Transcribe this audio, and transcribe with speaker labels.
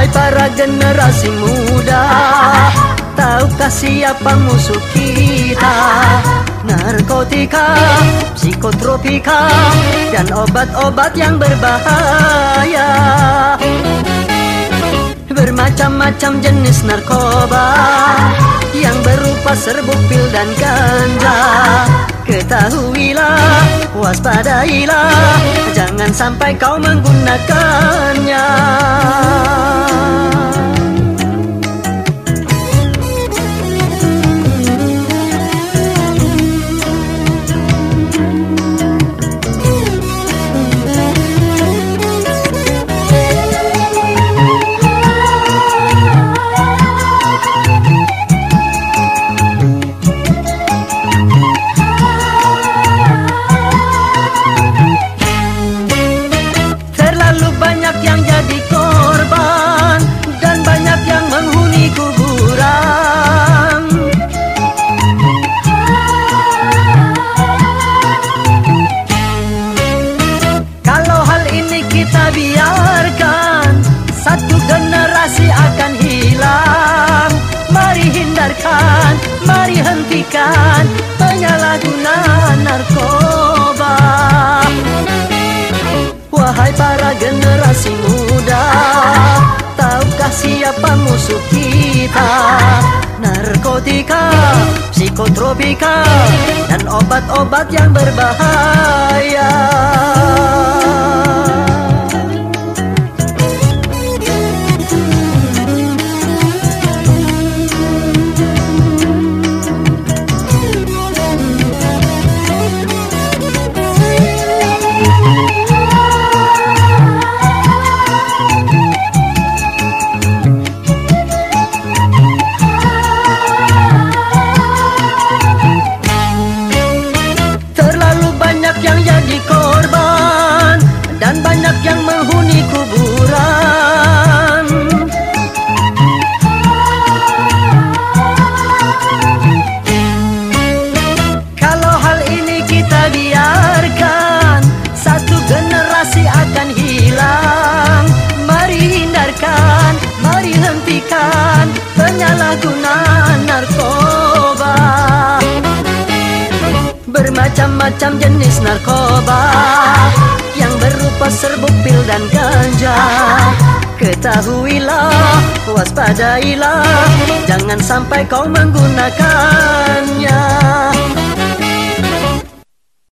Speaker 1: Hai para generasi muda Tahukah siapa musuh kita? Narkotika, psikotropika Dan obat-obat yang berbahaya. Bermacam-macam jenis narkoba Yang berupa serbuk pil dan ganja. Ketahuilah, waspadailah Jangan sampai kau menggunakannya hindarkan, mari hentikan penyalahgunaan narkoba. Wahai para generasi muda, tahukah siapa musuh kita? Narkotika, psikotropika, dan obat-obat yang berbahaya. Bermacam-macam jenis narkoba Yang berupa serbuk pil dan ganja. Ketahuilah, waspadailah Jangan sampai kau menggunakannya